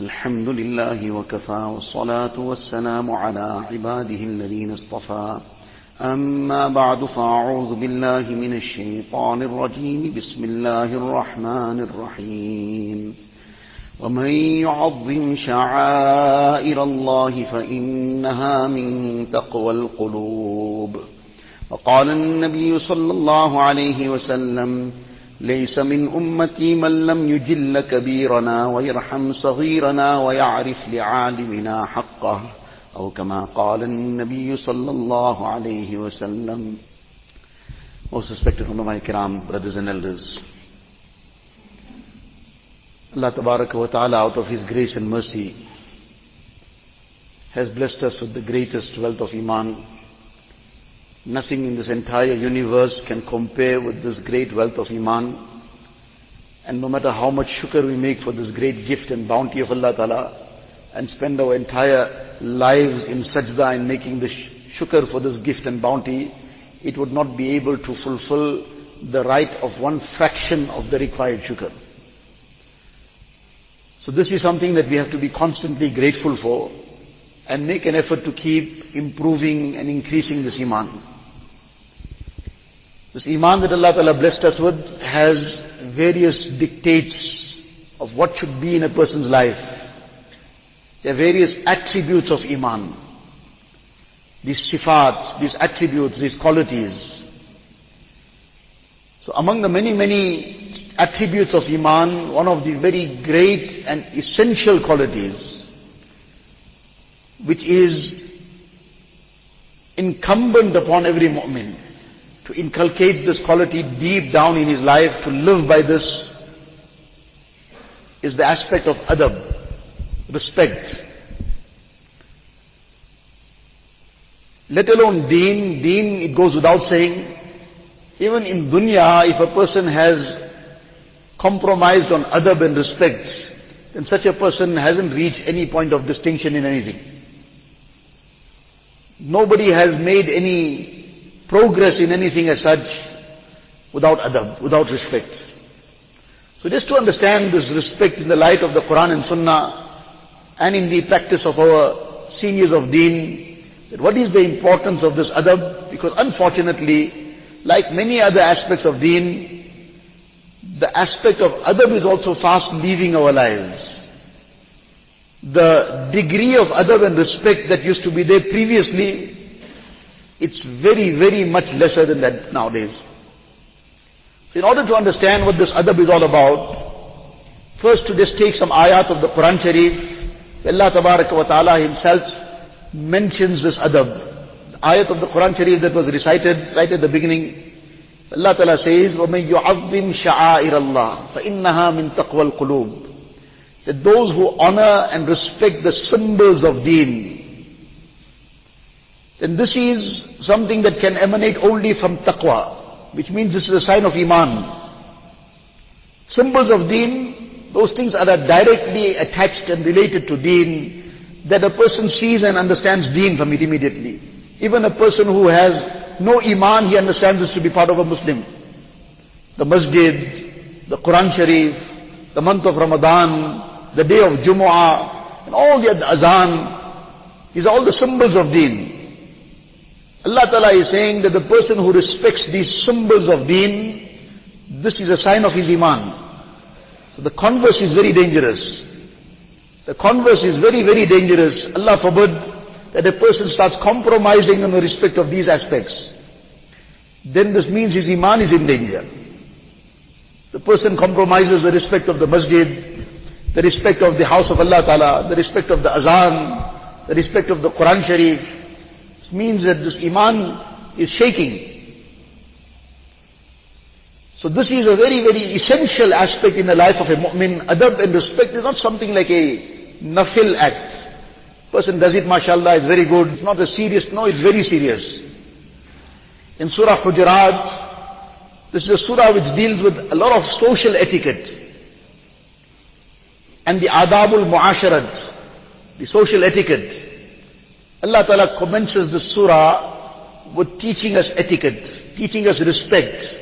الحمد لله وكفى والصلاة والسلام على عباده الذين اصطفى. أما بعد فأعوذ بالله من الشيطان الرجيم. بسم الله الرحمن الرحيم. ومن يعظم شعائر الله فإنها من تقوى القلوب. وقال النبي صلى الله عليه وسلم ليس من أمتي من لم يجل كبيرنا ويرحم صغيرنا ويعرف لعالمنا حقه أو كما قال النبي صلى الله عليه وسلم Most respected ulama kiram, brothers and elders. Allah Tabaraka wa Ta'ala out of His grace and mercy has blessed us with the greatest wealth of Iman. Nothing in this entire universe can compare with this great wealth of Iman. And no matter how much shukr we make for this great gift and bounty of Allah Ta'ala, and spend our entire lives in sajda in making the shukr for this gift and bounty, it would not be able to fulfill the right of one fraction of the required shukr. So this is something that we have to be constantly grateful for and make an effort to keep improving and increasing this iman. This iman that Allah Ta'ala blessed us with has various dictates of what should be in a person's life. There are various attributes of iman. These sifat, these attributes, these qualities. So among the many, many attributes of iman, one of the very great and essential qualities, which is incumbent upon every mu'min, to inculcate this quality deep down in his life, to live by this, is the aspect of adab, respect. Let alone deen, deen it goes without saying. Even in dunya, if a person has compromised on adab and respect, then such a person hasn't reached any point of distinction in anything. Nobody has made any progress in anything as such without adab, without respect. So just to understand this respect in the light of the Quran and Sunnah, and in the practice of our seniors of deen, that what is the importance of this adab? Because unfortunately, like many other aspects of deen, the aspect of adab is also fast leaving our lives. The degree of adab and respect that used to be there previously, it's very, very much lesser than that nowadays. So in order to understand what this adab is all about, first to just take some ayat of the Quran Sharif, Allah Tabaraka wa Ta'ala himself mentions this adab. The ayat of the Quran Sharif that was recited right at the beginning. Allah Ta'ala says, وَمَن يُعَظِّمْ شَعَائِرَ اللَّهِ فَإِنَّهَا مِن تَقْوَى الْقُلُوبِ That those who honor and respect the symbols of deen, then this is something that can emanate only from taqwa, which means this is a sign of iman. Symbols of deen those things are directly attached and related to deen, that a person sees and understands deen from it immediately. Even a person who has no iman, he understands this to be part of a Muslim. The masjid, the Quran Sharif, the month of Ramadan, the day of Jumu'ah, and all the azan, these are all the symbols of deen. Allah Ta'ala is saying that the person who respects these symbols of deen, this is a sign of his iman. So the converse is very dangerous. The converse is very, very dangerous. Allah forbid that a person starts compromising in the respect of these aspects. Then this means his iman is in danger. The person compromises the respect of the masjid, the respect of the house of Allah Ta'ala, the respect of the azan, the respect of the Quran Sharif. Means that this iman is shaking. So this is a very, very essential aspect in the life of a mu'min. Adab and respect is not something like a nafil act. Person does it, mashallah, it's very good. It's not a serious, no, it's very serious. In Surah Hujurat, this is a surah which deals with a lot of social etiquette. And the adabul muasharat, the social etiquette. Allah Ta'ala commences the surah with teaching us etiquette, teaching us respect.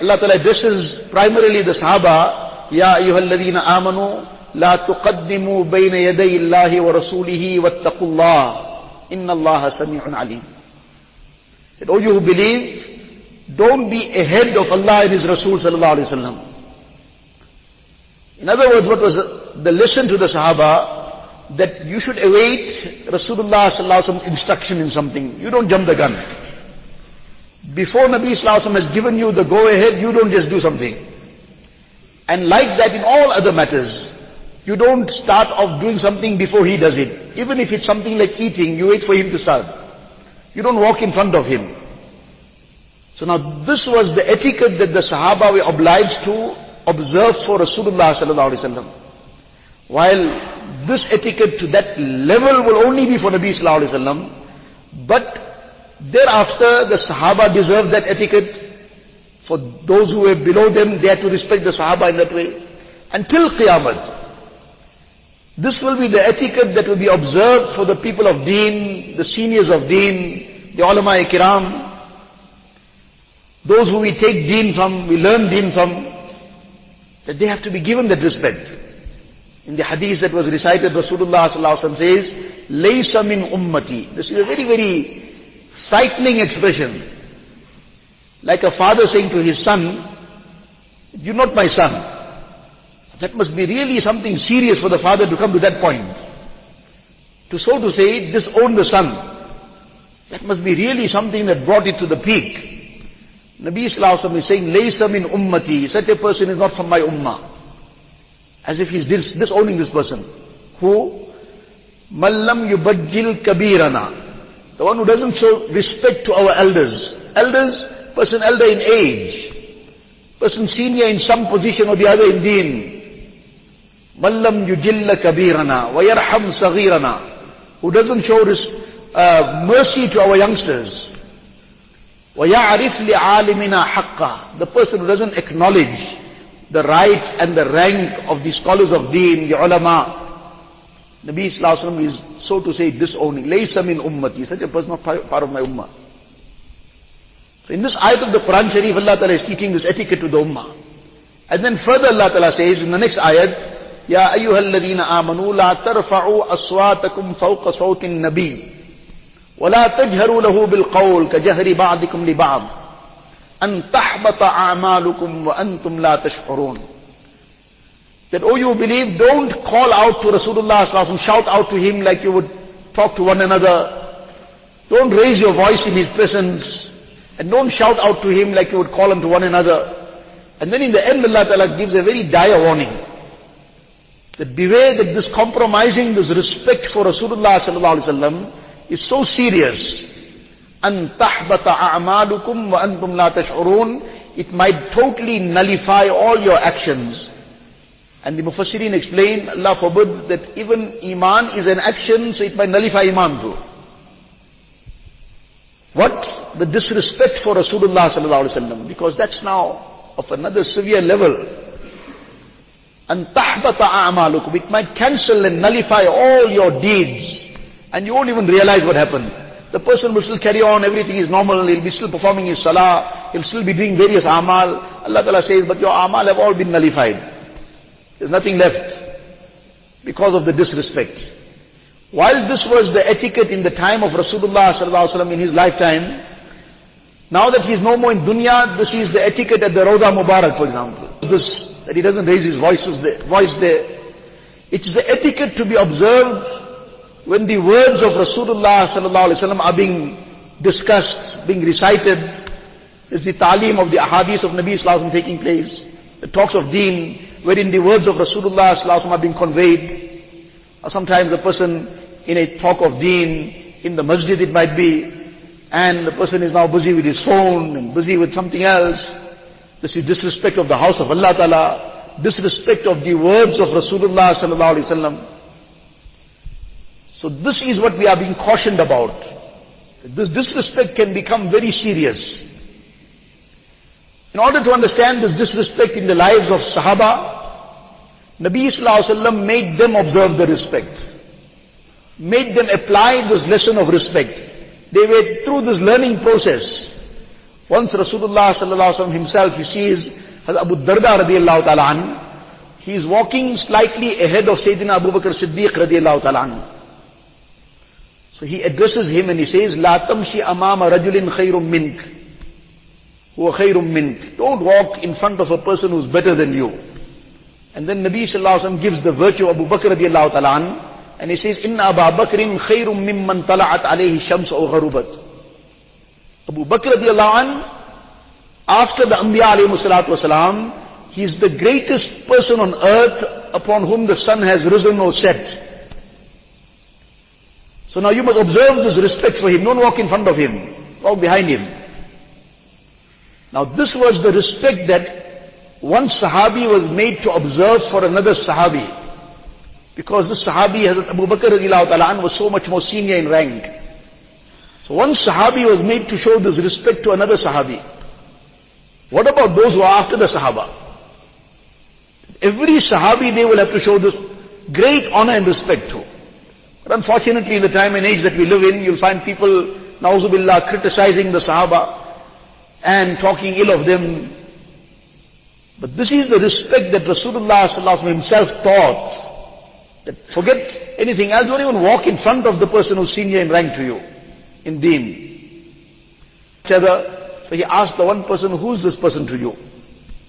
Allah Ta'ala addresses primarily the Sahaba, Ya ayyuhalladhina amanu, la tuqaddimu bayna yaday Allahi wa rasulihi wattaqullah, inna Allah sami'un alim. That all you who believe, don't be ahead of Allah and His Rasul sallallahu alayhi wa In other words, what was the, the lesson to the Sahaba, that you should await Rasulullah instruction in something. You don't jump the gun. Before Nabi sallallahu has given you the go ahead, you don't just do something. And like that in all other matters. You don't start off doing something before he does it. Even if it's something like eating, you wait for him to start. You don't walk in front of him. So now this was the etiquette that the Sahaba were obliged to observe for Rasulullah sallallahu alaihi wasallam. While this etiquette to that level will only be for Nabi sallallahu alaihi wasallam, but thereafter the Sahaba deserve that etiquette. For those who were below them, they had to respect the Sahaba in that way. Until Qiyamah. This will be the etiquette that will be observed for the people of deen, the seniors of deen, the ulama kiram, those who we take deen from, we learn deen from, that they have to be given that respect. In the hadith that was recited, Rasulullah sallallahu says, "Laysa min ummati." This is a very, very frightening expression. Like a father saying to his son, "You're not my son." That must be really something serious for the father to come to that point. To so to say, disown the son. That must be really something that brought it to the peak. Nabi Sallallahu is saying, Laysa min ummati. Such a person is not from my ummah. As if he's dis- disowning this person. Who? Mallam yubajjil kabirana. The one who doesn't show respect to our elders. Elders, person elder in age. Person senior in some position or the other in deen. Mallam yujilla kabirana wa yarham saghirana. Who doesn't show this, uh, mercy to our youngsters. وَيَعْرِفْ لِعَالِمِنَا حَقَّهِ The person who doesn't acknowledge the right and the rank of the scholars of deen, the ulama. Nabi Sallallahu is, so to say, disowning. لَيْسَ مِنْ ummati. Such a person not part of my ummah. So in this ayat of the Quran Sharif, Allah Ta'ala is teaching this etiquette to the ummah. And then further Allah Ta'ala says in the next ayat, يا أيها الذين آمنوا لا ترفعوا أصواتكم فوق صوت النبي ولا تجهروا له بالقول كجهر بعضكم لبعض أن تحبط أعمالكم وأنتم لا تشعرون That, oh, you believe, don't call out to Rasulullah, shout out to him like you would talk to one another. Don't raise your voice in his presence. And don't shout out to him like you would call him to one another. And then in the end, Allah Ta'ala gives a very dire warning. That beware that this compromising, this respect for Rasulullah sallallahu alaihi wasallam is so serious. أن تحبط أعمالكم وأنتم لا تشعرون It might totally nullify all your actions. And the Mufassirin explain, Allah forbid that even Iman is an action, so it might nullify Iman too. What? The disrespect for Rasulullah sallallahu alaihi wasallam, because that's now of another severe level. And tahbata a'malukum. It might cancel and nullify all your deeds. And you won't even realize what happened. The person will still carry on, everything is normal, he'll be still performing his salah, he'll still be doing various amal. Allah Ta'ala says, but your amal have all been nullified. There's nothing left. Because of the disrespect. While this was the etiquette in the time of Rasulullah Sallallahu in his lifetime, now that he is no more in dunya, this is the etiquette at the Rawda Mubarak, for example. This that he doesn't raise his voice there. It is the etiquette to be observed when the words of Rasulullah sallallahu alaihi wasallam are being discussed, being recited. Is the talim of the ahadith of Nabi sallallahu taking place. The talks of deen, wherein the words of Rasulullah sallallahu are being conveyed. Or sometimes a person in a talk of deen, in the masjid it might be, and the person is now busy with his phone and busy with something else. This is disrespect of the house of Allah Ta'ala, disrespect of the words of Rasulullah Sallallahu Alaihi Wasallam. So this is what we are being cautioned about. This disrespect can become very serious. In order to understand this disrespect in the lives of Sahaba, Nabi Wasallam made them observe the respect. Made them apply this lesson of respect. They were through this learning process. Once Rasulullah wasallam himself, he sees Abu Darda radiallahu Taalaan, he is walking slightly ahead of Sayyidina Abu Bakr Siddiq radiallahu ta'ala So he addresses him and he says, لا تمشي أمام رجل خير منك هو خير منك Don't walk in front of a person who's better than you. And then Nabi sallallahu alaihi wasallam gives the virtue of Abu Bakr radiallahu ta'ala and he says, إن أبا بكر خير ممن طلعت عليه الشمس أو غربت. Abu Bakr radiallahu anh, after the Anbiya alayhi salatu wasalam, he is the greatest person on earth upon whom the sun has risen or set. So now you must observe this respect for him. Don't walk in front of him. Walk behind him. Now this was the respect that one Sahabi was made to observe for another Sahabi. Because this Sahabi, Hazrat Abu Bakr was so much more senior in rank. So one Sahabi was made to show this respect to another Sahabi. What about those who are after the Sahaba? Every Sahabi they will have to show this great honor and respect to. But unfortunately in the time and age that we live in, you'll find people, na'uzubillah, criticizing the Sahaba and talking ill of them. But this is the respect that Rasulullah himself taught. That forget anything else, don't even walk in front of the person who's senior in rank to you, in deen. So he asked the one person, who's this person to you?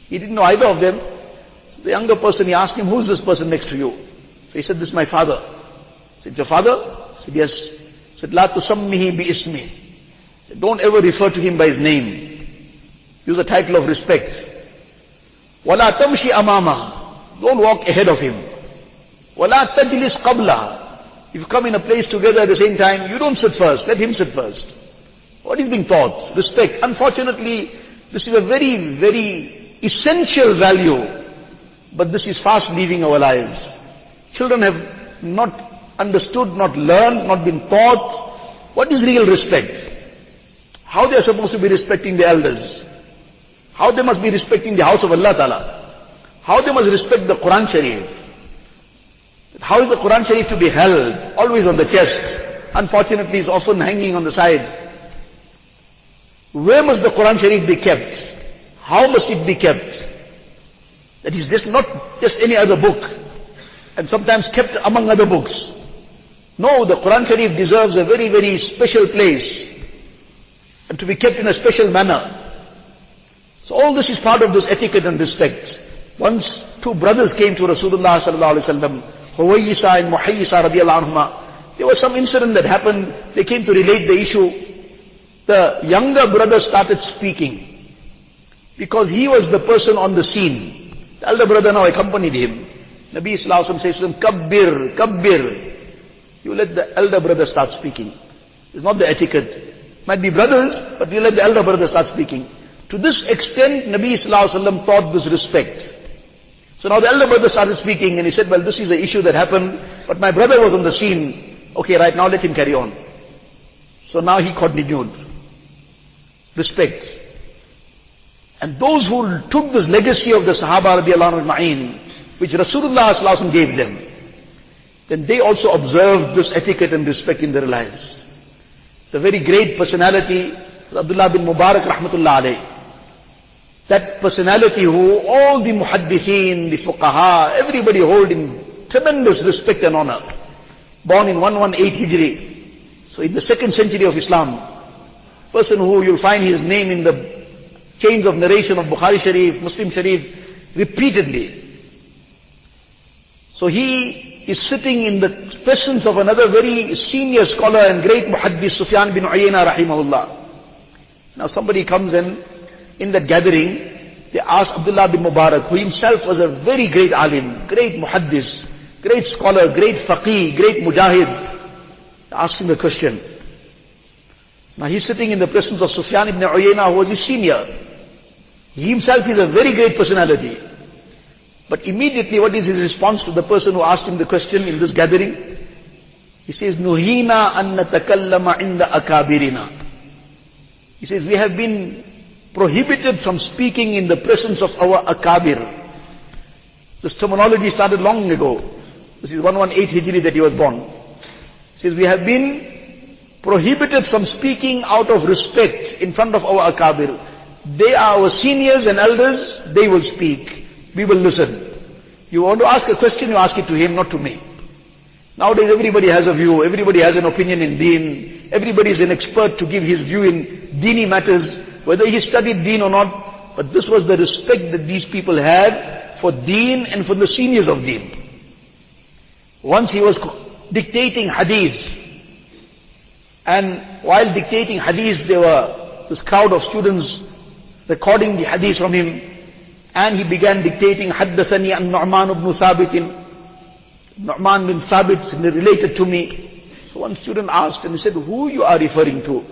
He didn't know either of them. The younger person, he asked him, who's this person next to you? So he said, this is my father. Said, your father? He said, yes. Said, La tusammihi bi ismi. Don't ever refer to him by his name. Use a title of respect. Wala tamshi amama. Don't walk ahead of him. Wala tajlis qabla. If you come in a place together at the same time, you don't sit first. Let him sit first. What is being taught? Respect. Unfortunately, this is a very, very essential value but this is fast leaving our lives. Children have not understood, not learned, not been taught what is real respect. How they are supposed to be respecting the elders. How they must be respecting the house of Allah Ta'ala. How they must respect the Quran Sharif. How is the Quran Sharif to be held? Always on the chest. Unfortunately, it's often hanging on the side. Where must the Quran Sharif be kept? How must it be kept? That is just not just any other book. And sometimes kept among other books. No, the Quran Sharif deserves a very, very special place. And to be kept in a special manner. So all this is part of this etiquette and respect. Once two brothers came to Rasulullah sallallahu alaihi wasallam, Huwayisa and Muhayyisa radiallahu anhuma. There was some incident that happened. They came to relate the issue. The younger brother started speaking. Because he was the person on the scene. The elder brother now accompanied him. Nabi Islam says to him, Kabbir, Kabbir. You let the elder brother start speaking. It's not the etiquette. Might be brothers, but you let the elder brother start speaking. To this extent, Nabi Islam taught this respect. So now the elder brother started speaking and he said, well, this is the issue that happened, but my brother was on the scene. Okay, right now let him carry on. So now he continued. Respect. And those who took this legacy of the Sahaba radiallahu anhu which Rasulullah gave them, then they also observed this etiquette and respect in their lives. A very great personality, Abdullah bin Mubarak rahmatullah alayh. That personality who all the muhaddithin, the fuqaha, everybody hold in tremendous respect and honor. Born in 118 Hijri. So in the second century of Islam, person who you'll find his name in the chains of narration of Bukhari Sharif, Muslim Sharif, repeatedly. So he is sitting in the presence of another very senior scholar and great muhaddis, Sufyan bin Uyayna rahimahullah. Now somebody comes in, in that gathering, they ask Abdullah bin Mubarak, who himself was a very great alim, great muhaddis, great scholar, great faqih, great mujahid, ask him a question. Now he's sitting in the presence of Sufyan ibn Uyayna, who was his senior. He himself is a very great personality. But immediately what is his response to the person who asked him the question in this gathering? He says, Nuhina an natakallama inda akabirina. He says, we have been prohibited from speaking in the presence of our akabir. This terminology started long ago. This is 118 Hijri that he was born. He says, we have been prohibited from speaking out of respect in front of our akabir. They are our seniors and elders, they will speak. We will listen. You want to ask a question, you ask it to him, not to me. Nowadays everybody has a view, everybody has an opinion in deen, everybody is an expert to give his view in deeni matters, whether he studied deen or not. But this was the respect that these people had for deen and for the seniors of deen. Once he was dictating hadith, and while dictating hadith, there were this crowd of students recording the hadith from him, and he began dictating, حدثني عن نعمان بن ثابت Nu'man bin Thabit related to me. So one student asked and he said, who you are referring to?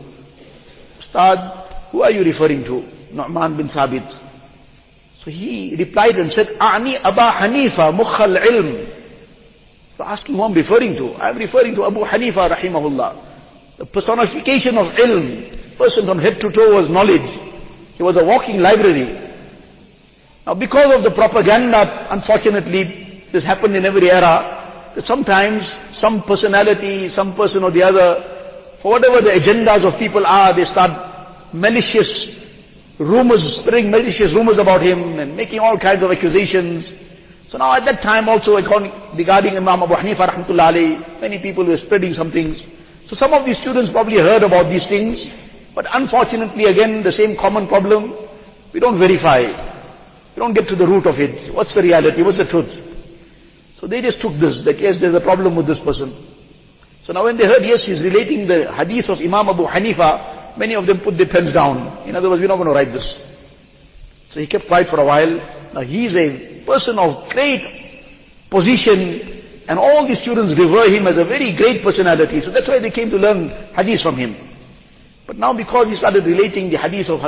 Ustad, who are you referring to? Nu'man bin Thabit. So he replied and said, A'ni Aba Hanifa mukhal ilm. So asking who I'm referring to. I'm referring to Abu Hanifa rahimahullah. The personification of ilm. Person from head to toe was knowledge. He was a walking library. Now because of the propaganda, unfortunately, this happened in every era, that sometimes some personality, some person or the other, for whatever the agendas of people are, they start malicious rumors, spreading malicious rumors about him and making all kinds of accusations. So now at that time also regarding Imam Abu Hanifa rahmatullah many people were spreading some things. So some of these students probably heard about these things, but unfortunately again the same common problem, we don't verify. We don't get to the root of it. What's the reality? What's the truth? So they just took this, that yes, there's a problem with this person. So now when they heard, yes, he's relating the hadith of Imam Abu Hanifa, many of them put their pens down. In other words, we're not going to write this. So he kept quiet for a while. Now he's a person of great position, and all the students revere him as a very great personality. So that's why they came to learn hadith from him. But now because he started relating the hadith of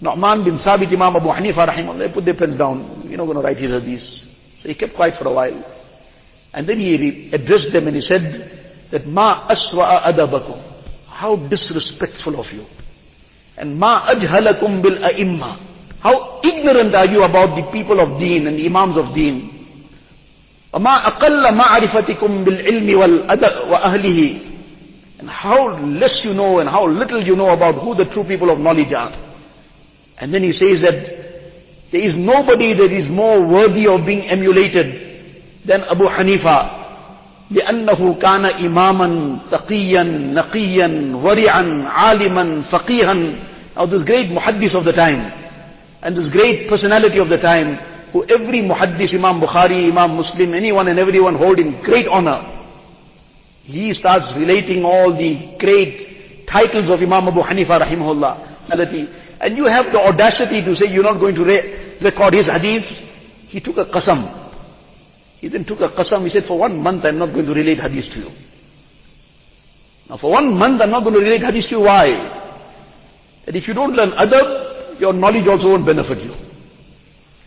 Nu'man bin Thabit, Imam Abu Hanifa, rahimahullah, put their pens down. We're not going to write his hadith. So he kept quiet for a while. And then he addressed them and he said that ma aswa'a adabakum. How disrespectful of you. And ma ajhalakum bil a'imma. How ignorant are you about the people of deen and the imams of deen. وما أقل معرفتكم بالعلم وأهله and how less you know and how little you know about who the true people of knowledge are. And then he says that there is nobody that is more worthy of being emulated than Abu Hanifa. لأنه كان إماما تقيا نقيا ورعا عالما فقيها Now this great muhaddis of the time and this great personality of the time who every muhaddis, Imam Bukhari, Imam Muslim, anyone and everyone hold in great honor. He starts relating all the great titles of Imam Abu Hanifa rahimahullah. And you have the audacity to say you're not going to re record his hadith. He took a qasam. He then took a qasam. He said, for one month I'm not going to relate hadith to you. Now for one month I'm not going to relate hadith to you. Why? That if you don't learn adab, your knowledge also won't benefit you.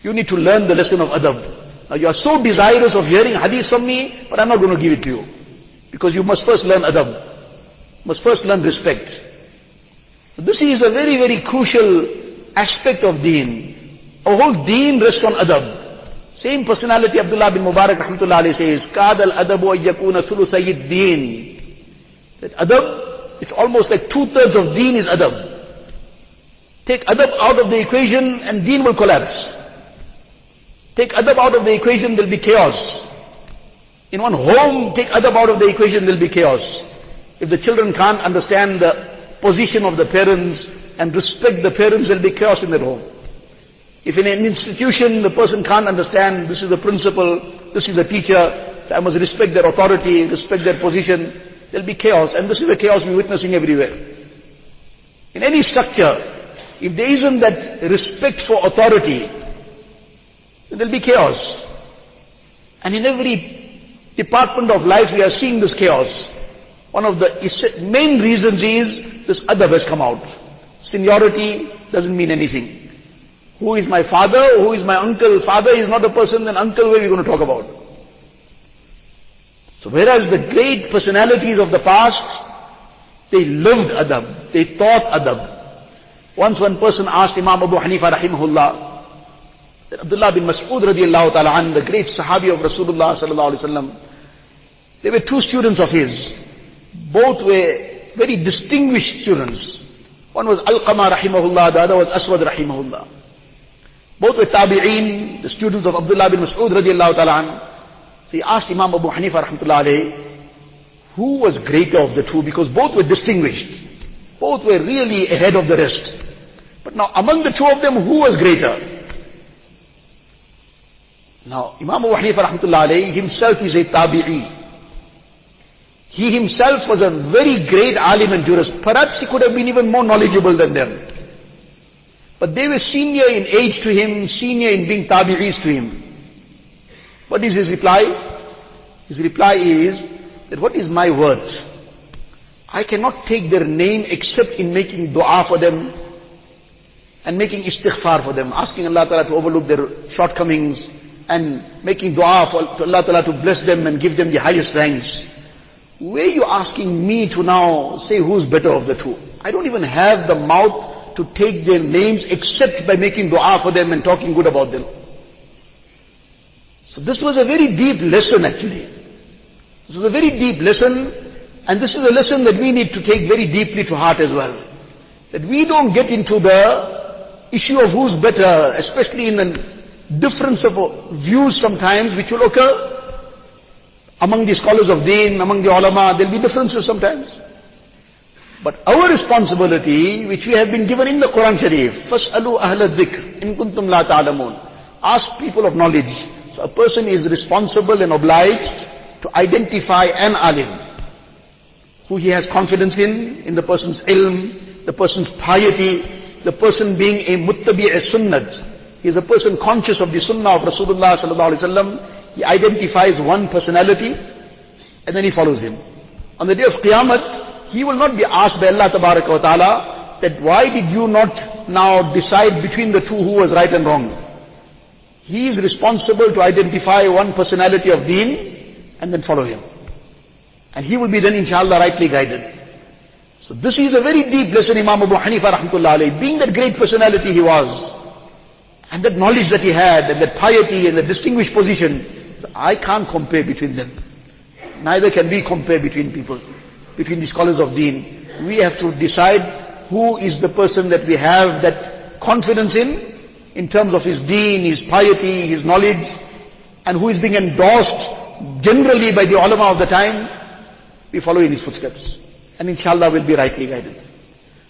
You need to learn the lesson of adab. Now you are so desirous of hearing hadith from me, but I'm not going to give it to you. Because you must first learn adab. Must first learn respect. This is a very, very crucial aspect of deen. Our whole deen rests on adab. Same personality Abdullah bin Mubarak rahmatullah alayhi says, قَادَ الْأَدَبُ أَن يَكُونَ din. That adab, it's almost like two-thirds of deen is adab. Take adab out of the equation and deen will collapse. Take adab out of the equation, there'll be chaos. In one home, take adab out of the equation, there'll be chaos. If the children can't understand the position of the parents and respect the parents, there'll be chaos in their home. If in an institution the person can't understand, this is the principal, this is the teacher, so I must respect their authority, respect their position, there'll be chaos. And this is the chaos we're witnessing everywhere. In any structure, if there isn't that respect for authority, there'll be chaos. And in every department of life we are seeing this chaos. One of the main reasons is this adab has come out. Seniority doesn't mean anything. Who is my father? Who is my uncle? Father is not a person, then uncle where are we going to talk about? So whereas the great personalities of the past, they lived adab, they taught adab. Once one person asked Imam Abu Hanifa rahimahullah, that Abdullah bin Mas'ud radiallahu ta'ala an, the great sahabi of Rasulullah sallallahu alayhi wa there were two students of his. Both were very distinguished students. One was Alqama rahimahullah, the other was Aswad rahimahullah. Both were tabi'een, the students of Abdullah bin Mas'ud radiallahu ta'ala So he asked Imam Abu Hanifa rahmatullahi alayhi, who was greater of the two? Because both were distinguished. Both were really ahead of the rest. But now among the two of them, who was greater? Now, Imam Abu Hanifa rahmatullahi alayhi himself is a tabi'i. He himself was a very great alim and jurist. Perhaps he could have been even more knowledgeable than them. But they were senior in age to him, senior in being tabi'is to him. What is his reply? His reply is that what is my worth? I cannot take their name except in making dua for them and making istighfar for them, asking Allah Ta'ala to overlook their shortcomings and making dua for Allah Ta'ala to bless them and give them the highest ranks. Where are you asking me to now say who's better of the two? I don't even have the mouth to take their names except by making dua for them and talking good about them. So this was a very deep lesson actually. This was a very deep lesson and this is a lesson that we need to take very deeply to heart as well. That we don't get into the issue of who's better, especially in the difference of views sometimes which will occur Among the scholars of deen, among the ulama, there'll be differences sometimes. But our responsibility, which we have been given in the Quran Sharif, فَاسْأَلُوا أَهْلَ الذِّكْرِ إِن كُنْتُمْ لَا تَعْلَمُونَ Ask people of knowledge. So a person is responsible and obliged to identify an alim, who he has confidence in, in the person's ilm, the person's piety, the person being a muttabi' a sunnat. He is a person conscious of the sunnah of Rasulullah sallallahu alaihi wasallam, he identifies one personality and then he follows him. On the day of Qiyamah, he will not be asked by Allah ta'ala that why did you not now decide between the two who was right and wrong. He is responsible to identify one personality of deen and then follow him. And he will be then inshallah rightly guided. So this is a very deep lesson Imam Abu Hanifa rahmatullah. Being that great personality he was, and that knowledge that he had, and that piety and the distinguished position, I can't compare between them. Neither can we compare between people, between the scholars of deen. We have to decide who is the person that we have that confidence in, in terms of his deen, his piety, his knowledge, and who is being endorsed generally by the ulama of the time, we follow in his footsteps. And inshallah we'll be rightly guided.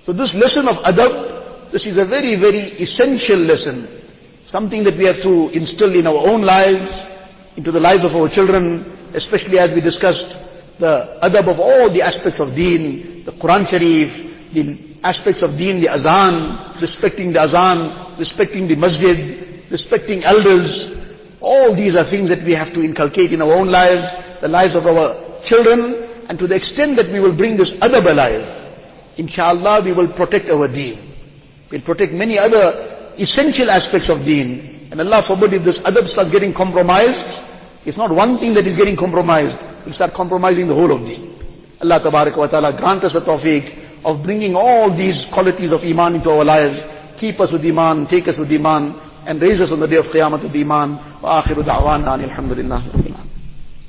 So this lesson of adab, this is a very, very essential lesson. Something that we have to instill in our own lives, into the lives of our children, especially as we discussed the adab of all the aspects of deen, the Quran Sharif, the aspects of deen, the azan, respecting the azan, respecting the masjid, respecting elders. All these are things that we have to inculcate in our own lives, the lives of our children, and to the extent that we will bring this adab alive, inshallah we will protect our deen. We'll protect many other essential aspects of deen. And Allah forbid if this adab starts getting compromised, it's not one thing that is getting compromised, we'll start compromising the whole of deen. Allah tabarak wa ta'ala grant us a tawfiq of bringing all these qualities of iman into our lives. Keep us with iman, take us with iman, and raise us on the day of qiyamah with iman. Wa akhiru da'wana alhamdulillah.